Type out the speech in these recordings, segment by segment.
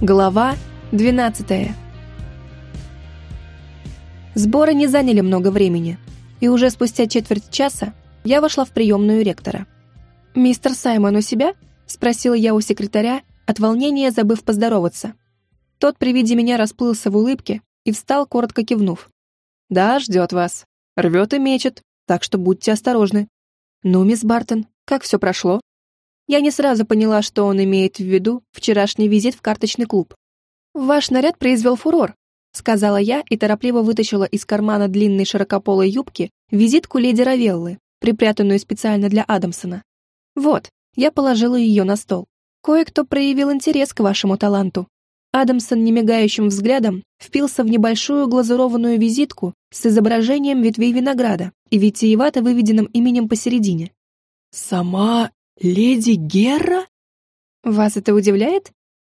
Глава 12 Сборы не заняли много времени, и уже спустя четверть часа я вошла в приемную ректора. «Мистер Саймон у себя?» — спросила я у секретаря, от волнения забыв поздороваться. Тот при виде меня расплылся в улыбке и встал, коротко кивнув. «Да, ждет вас. Рвет и мечет, так что будьте осторожны». «Ну, мисс Бартон, как все прошло?» Я не сразу поняла, что он имеет в виду вчерашний визит в карточный клуб. «Ваш наряд произвел фурор», — сказала я и торопливо вытащила из кармана длинной широкополой юбки визитку леди Равеллы, припрятанную специально для Адамсона. «Вот, я положила ее на стол. Кое-кто проявил интерес к вашему таланту». Адамсон немигающим взглядом впился в небольшую глазурованную визитку с изображением ветвей винограда и витиевато выведенным именем посередине. «Сама «Леди Герра?» «Вас это удивляет?»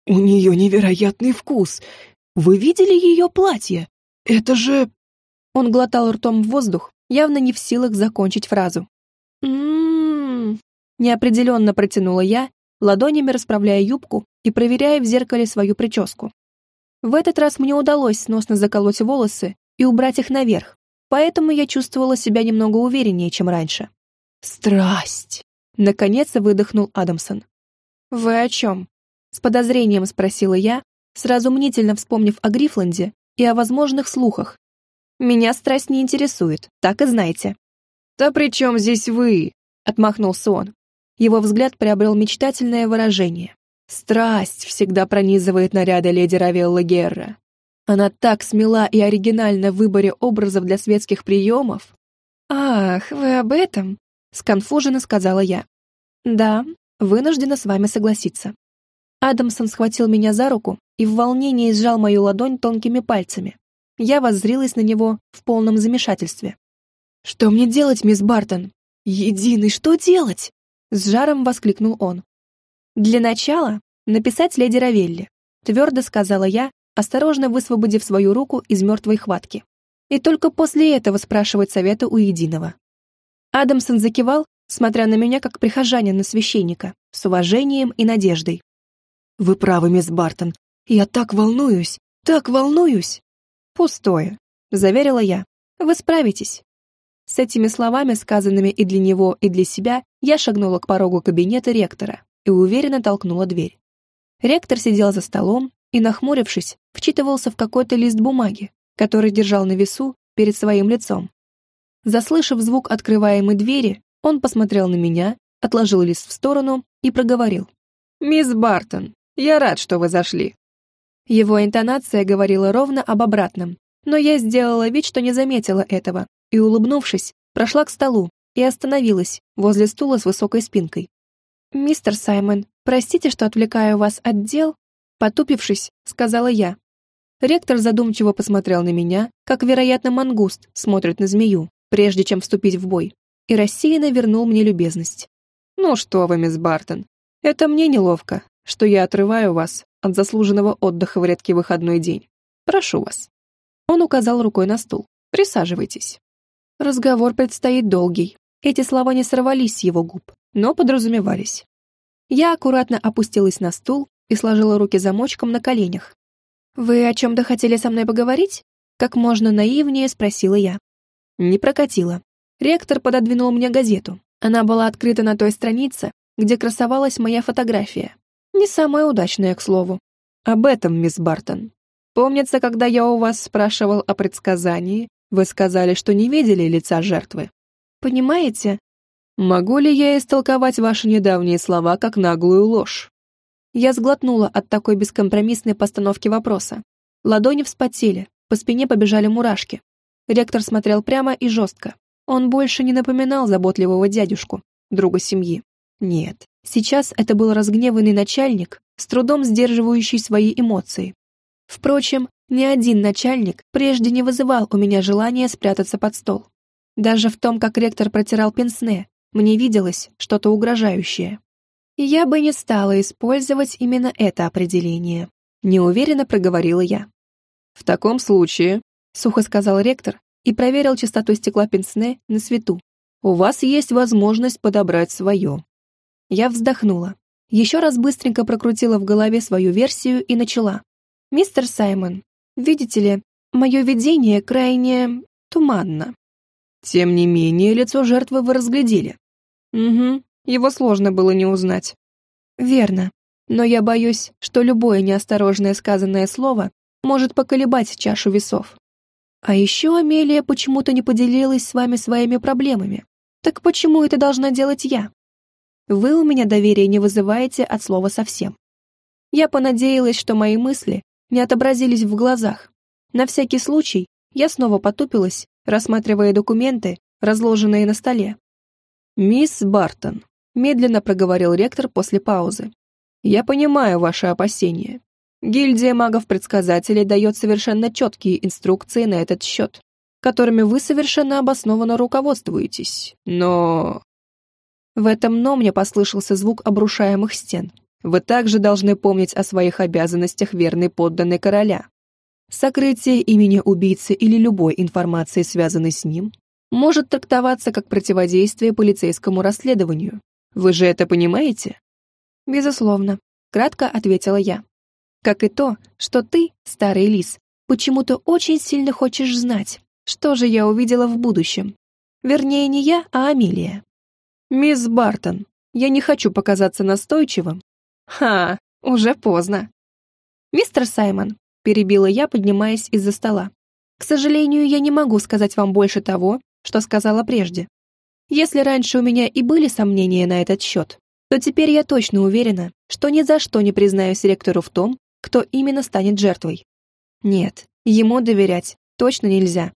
«У нее невероятный вкус. Вы видели ее платье? Это же...» Он глотал ртом в воздух, явно не в силах закончить фразу. «М-м-м...» Неопределенно протянула я, ладонями расправляя юбку и проверяя в зеркале свою прическу. В этот раз мне удалось сносно заколоть волосы и убрать их наверх, поэтому я чувствовала себя немного увереннее, чем раньше. «Страсть!» Наконец выдохнул Адамсон. «Вы о чем?» С подозрением спросила я, сразу мнительно вспомнив о Грифланде и о возможных слухах. «Меня страсть не интересует, так и знаете». «Да при чем здесь вы?» — отмахнулся он. Его взгляд приобрел мечтательное выражение. Страсть всегда пронизывает наряды леди Равелла Герра. Она так смела и оригинальна в выборе образов для светских приемов. «Ах, вы об этом?» Сконфуженно сказала я. «Да, вынуждена с вами согласиться». Адамсон схватил меня за руку и в волнении сжал мою ладонь тонкими пальцами. Я воззрилась на него в полном замешательстве. «Что мне делать, мисс Бартон? Единый, что делать?» С жаром воскликнул он. «Для начала написать леди Равелли», твердо сказала я, осторожно высвободив свою руку из мертвой хватки. И только после этого спрашивать совета у единого. Адамсон закивал, смотря на меня как прихожанин на священника, с уважением и надеждой. «Вы правы, мисс Бартон. Я так волнуюсь, так волнуюсь!» «Пустое», — заверила я. «Вы справитесь». С этими словами, сказанными и для него, и для себя, я шагнула к порогу кабинета ректора и уверенно толкнула дверь. Ректор сидел за столом и, нахмурившись, вчитывался в какой-то лист бумаги, который держал на весу перед своим лицом. Заслышав звук открываемой двери, он посмотрел на меня, отложил лист в сторону и проговорил. «Мисс Бартон, я рад, что вы зашли». Его интонация говорила ровно об обратном, но я сделала вид, что не заметила этого, и, улыбнувшись, прошла к столу и остановилась возле стула с высокой спинкой. «Мистер Саймон, простите, что отвлекаю вас от дел?» Потупившись, сказала я. Ректор задумчиво посмотрел на меня, как, вероятно, мангуст смотрит на змею прежде чем вступить в бой, и рассеянно вернул мне любезность. «Ну что вы, мисс Бартон, это мне неловко, что я отрываю вас от заслуженного отдыха в редкий выходной день. Прошу вас». Он указал рукой на стул. «Присаживайтесь». Разговор предстоит долгий. Эти слова не сорвались с его губ, но подразумевались. Я аккуратно опустилась на стул и сложила руки замочком на коленях. «Вы о чем-то хотели со мной поговорить?» Как можно наивнее спросила я. Не прокатило. Ректор пододвинул мне газету. Она была открыта на той странице, где красовалась моя фотография. Не самая удачная, к слову. Об этом, мисс Бартон. Помнится, когда я у вас спрашивал о предсказании, вы сказали, что не видели лица жертвы. Понимаете? Могу ли я истолковать ваши недавние слова как наглую ложь? Я сглотнула от такой бескомпромиссной постановки вопроса. Ладони вспотели, по спине побежали мурашки. Ректор смотрел прямо и жестко. Он больше не напоминал заботливого дядюшку, друга семьи. Нет, сейчас это был разгневанный начальник, с трудом сдерживающий свои эмоции. Впрочем, ни один начальник прежде не вызывал у меня желания спрятаться под стол. Даже в том, как ректор протирал пенсне, мне виделось что-то угрожающее. Я бы не стала использовать именно это определение. Неуверенно проговорила я. В таком случае, сухо сказал ректор и проверил чистоту стекла пенсне на свету. «У вас есть возможность подобрать свое». Я вздохнула. Еще раз быстренько прокрутила в голове свою версию и начала. «Мистер Саймон, видите ли, мое видение крайне туманно». Тем не менее, лицо жертвы вы разглядели. Угу, его сложно было не узнать. Верно. Но я боюсь, что любое неосторожное сказанное слово может поколебать чашу весов. А еще Амелия почему-то не поделилась с вами своими проблемами. Так почему это должна делать я? Вы у меня доверия не вызываете от слова совсем. Я понадеялась, что мои мысли не отобразились в глазах. На всякий случай я снова потупилась, рассматривая документы, разложенные на столе. «Мисс Бартон», — медленно проговорил ректор после паузы, «я понимаю ваши опасения. Гильдия магов-предсказателей дает совершенно четкие инструкции на этот счет, которыми вы совершенно обоснованно руководствуетесь, но...» В этом «но» мне послышался звук обрушаемых стен. Вы также должны помнить о своих обязанностях верной подданной короля. Сокрытие имени убийцы или любой информации, связанной с ним, может трактоваться как противодействие полицейскому расследованию. Вы же это понимаете? Безусловно, кратко ответила я. Как и то, что ты, старый лис, почему-то очень сильно хочешь знать, что же я увидела в будущем. Вернее, не я, а Амелия. Мисс Бартон, я не хочу показаться настойчивым. Ха, уже поздно. Мистер Саймон, перебила я, поднимаясь из-за стола. К сожалению, я не могу сказать вам больше того, что сказала прежде. Если раньше у меня и были сомнения на этот счет, то теперь я точно уверена, что ни за что не признаюсь ректору в том, кто именно станет жертвой. Нет, ему доверять точно нельзя.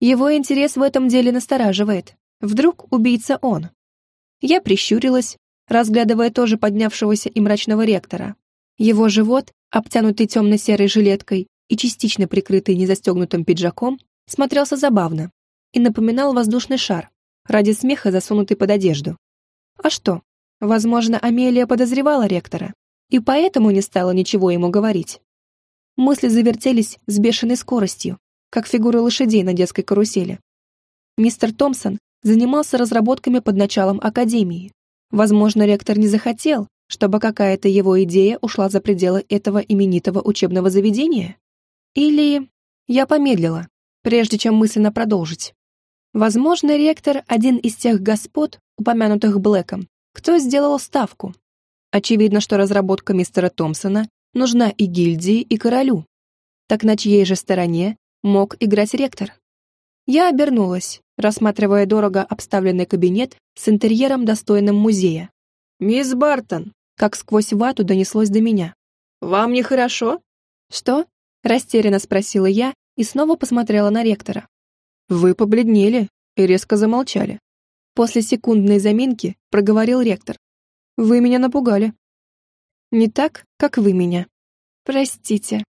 Его интерес в этом деле настораживает. Вдруг убийца он. Я прищурилась, разглядывая тоже поднявшегося и мрачного ректора. Его живот, обтянутый темно-серой жилеткой и частично прикрытый незастегнутым пиджаком, смотрелся забавно и напоминал воздушный шар, ради смеха засунутый под одежду. А что? Возможно, Амелия подозревала ректора, и поэтому не стала ничего ему говорить. Мысли завертелись с бешеной скоростью, как фигуры лошадей на детской карусели. Мистер Томпсон занимался разработками под началом Академии. Возможно, ректор не захотел, чтобы какая-то его идея ушла за пределы этого именитого учебного заведения? Или... Я помедлила, прежде чем мысленно продолжить. Возможно, ректор — один из тех господ, упомянутых Блэком, кто сделал ставку, Очевидно, что разработка мистера Томпсона нужна и гильдии, и королю. Так на чьей же стороне мог играть ректор? Я обернулась, рассматривая дорого обставленный кабинет с интерьером, достойным музея. «Мисс Бартон!» Как сквозь вату донеслось до меня. «Вам нехорошо?» «Что?» Растерянно спросила я и снова посмотрела на ректора. «Вы побледнели и резко замолчали». После секундной заминки проговорил ректор. Вы меня напугали. Не так, как вы меня. Простите.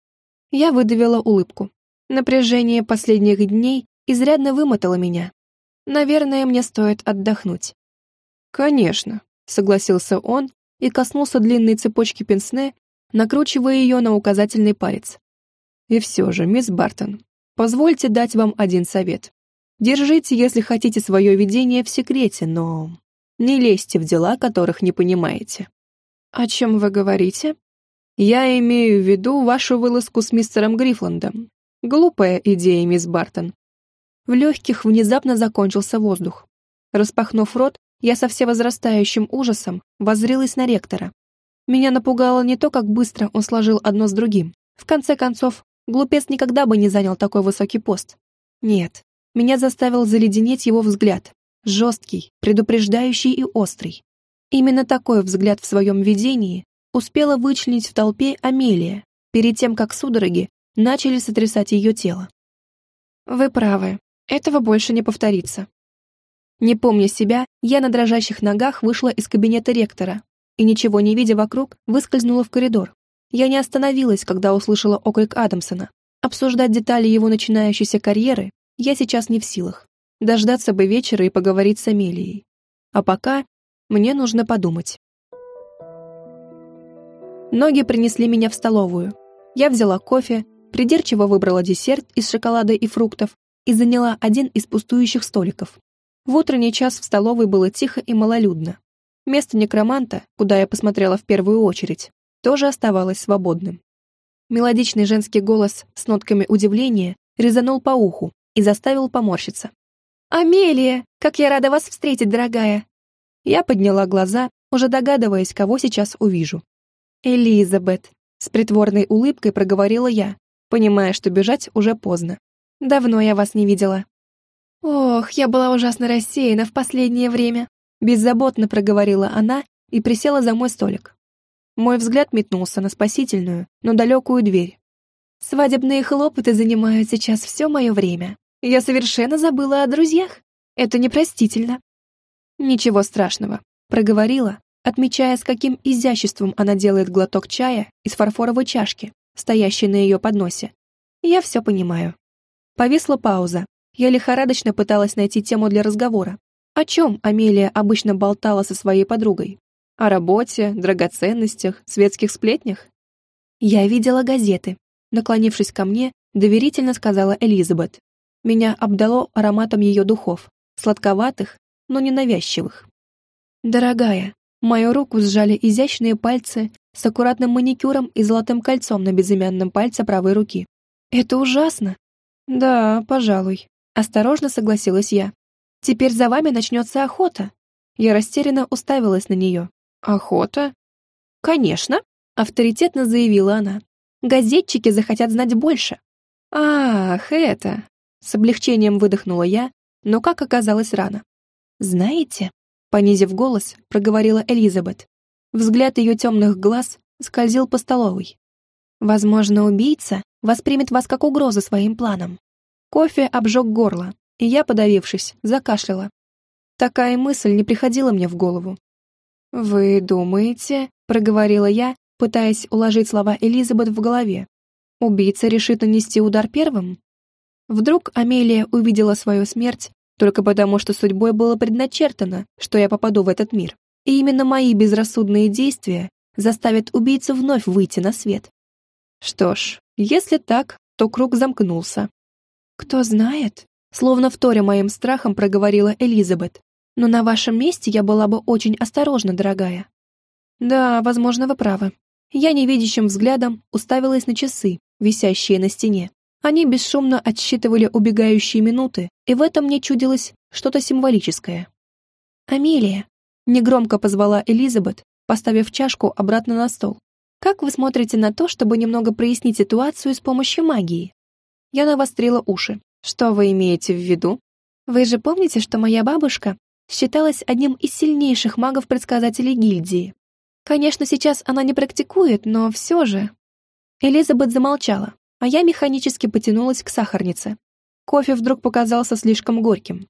Я выдавила улыбку. Напряжение последних дней изрядно вымотало меня. Наверное, мне стоит отдохнуть. Конечно, согласился он и коснулся длинной цепочки пенсне, накручивая ее на указательный палец. И все же, мисс Бартон, позвольте дать вам один совет. Держите, если хотите, свое видение в секрете, но не лезьте в дела, которых не понимаете. О чем вы говорите? Я имею в виду вашу вылазку с мистером Грифландом. Глупая идея, мисс Бартон. В легких внезапно закончился воздух. Распахнув рот, я со всевозрастающим ужасом воззрилась на ректора. Меня напугало не то, как быстро он сложил одно с другим. В конце концов, глупец никогда бы не занял такой высокий пост. Нет, меня заставил заледенеть его взгляд, жесткий, предупреждающий и острый. Именно такой взгляд в своем видении успела вычленить в толпе Амелия, перед тем, как судороги начали сотрясать ее тело. Вы правы, этого больше не повторится. Не помня себя, я на дрожащих ногах вышла из кабинета ректора и, ничего не видя вокруг, выскользнула в коридор. Я не остановилась, когда услышала окрик Адамсона. Обсуждать детали его начинающейся карьеры я сейчас не в силах. Дождаться бы вечера и поговорить с Амелией. А пока мне нужно подумать. Ноги принесли меня в столовую. Я взяла кофе, придирчиво выбрала десерт из шоколада и фруктов и заняла один из пустующих столиков. В утренний час в столовой было тихо и малолюдно. Место некроманта, куда я посмотрела в первую очередь, тоже оставалось свободным. Мелодичный женский голос с нотками удивления резанул по уху и заставил поморщиться. «Амелия, как я рада вас встретить, дорогая!» Я подняла глаза, уже догадываясь, кого сейчас увижу. «Элизабет», — с притворной улыбкой проговорила я, понимая, что бежать уже поздно. «Давно я вас не видела». «Ох, я была ужасно рассеяна в последнее время», — беззаботно проговорила она и присела за мой столик. Мой взгляд метнулся на спасительную, но далекую дверь. «Свадебные хлопоты занимают сейчас все мое время. Я совершенно забыла о друзьях. Это непростительно». «Ничего страшного», — проговорила, отмечая, с каким изяществом она делает глоток чая из фарфоровой чашки, стоящей на ее подносе. «Я все понимаю». Повисла пауза. Я лихорадочно пыталась найти тему для разговора. О чем Амелия обычно болтала со своей подругой? О работе, драгоценностях, светских сплетнях? Я видела газеты. Наклонившись ко мне, доверительно сказала Элизабет. Меня обдало ароматом ее духов, сладковатых, но ненавязчивых. «Дорогая, мою руку сжали изящные пальцы с аккуратным маникюром и золотым кольцом на безымянном пальце правой руки. Это ужасно!» «Да, пожалуй», — осторожно согласилась я. «Теперь за вами начнется охота». Я растерянно уставилась на нее. «Охота?» «Конечно», — авторитетно заявила она. «Газетчики захотят знать больше». «Ах, это...» С облегчением выдохнула я, но, как оказалось, рано. «Знаете?» — понизив голос, проговорила Элизабет. Взгляд ее темных глаз скользил по столовой. «Возможно, убийца воспримет вас как угрозу своим планам». Кофе обжег горло, и я, подавившись, закашляла. Такая мысль не приходила мне в голову. «Вы думаете?» — проговорила я, пытаясь уложить слова Элизабет в голове. «Убийца решит нанести удар первым?» Вдруг Амелия увидела свою смерть только потому, что судьбой было предначертано, что я попаду в этот мир. И именно мои безрассудные действия заставят убийцу вновь выйти на свет. Что ж, если так, то круг замкнулся. Кто знает, словно вторя моим страхом проговорила Элизабет. Но на вашем месте я была бы очень осторожна, дорогая. Да, возможно, вы правы. Я невидящим взглядом уставилась на часы, висящие на стене. Они бесшумно отсчитывали убегающие минуты, и в этом мне чудилось что-то символическое. «Амелия», — негромко позвала Элизабет, поставив чашку обратно на стол. «Как вы смотрите на то, чтобы немного прояснить ситуацию с помощью магии?» Я навострила уши. «Что вы имеете в виду?» «Вы же помните, что моя бабушка считалась одним из сильнейших магов-предсказателей гильдии? Конечно, сейчас она не практикует, но все же...» Элизабет замолчала, а я механически потянулась к сахарнице. Кофе вдруг показался слишком горьким.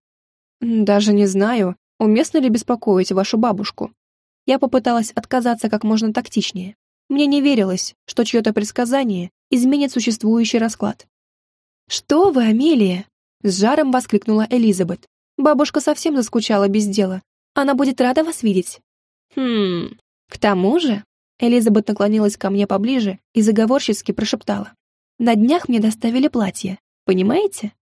«Даже не знаю, уместно ли беспокоить вашу бабушку». Я попыталась отказаться как можно тактичнее. Мне не верилось, что чье-то предсказание изменит существующий расклад. «Что вы, Амелия?» — с жаром воскликнула Элизабет. «Бабушка совсем заскучала без дела. Она будет рада вас видеть». «Хм... К тому же...» Элизабет наклонилась ко мне поближе и заговорчески прошептала. На днях мне доставили платье, понимаете?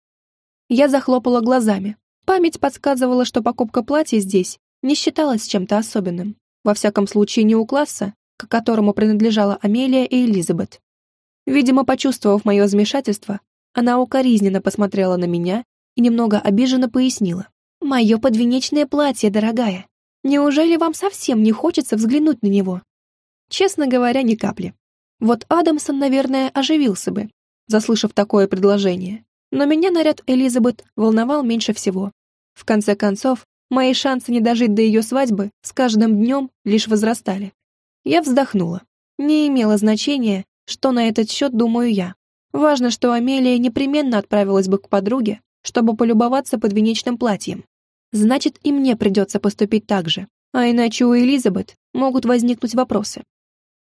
Я захлопала глазами. Память подсказывала, что покупка платья здесь не считалась чем-то особенным. Во всяком случае, не у класса, к которому принадлежала Амелия и Элизабет. Видимо, почувствовав мое замешательство, она укоризненно посмотрела на меня и немного обиженно пояснила. «Мое подвенечное платье, дорогая. Неужели вам совсем не хочется взглянуть на него?» Честно говоря, ни капли. Вот Адамсон, наверное, оживился бы, заслышав такое предложение. Но меня наряд Элизабет волновал меньше всего. В конце концов, мои шансы не дожить до ее свадьбы с каждым днем лишь возрастали. Я вздохнула. Не имело значения, что на этот счет думаю я. Важно, что Амелия непременно отправилась бы к подруге, чтобы полюбоваться подвенечным платьем. Значит, и мне придется поступить так же, а иначе у Элизабет могут возникнуть вопросы.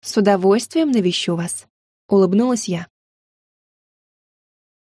«С удовольствием навещу вас», — улыбнулась я.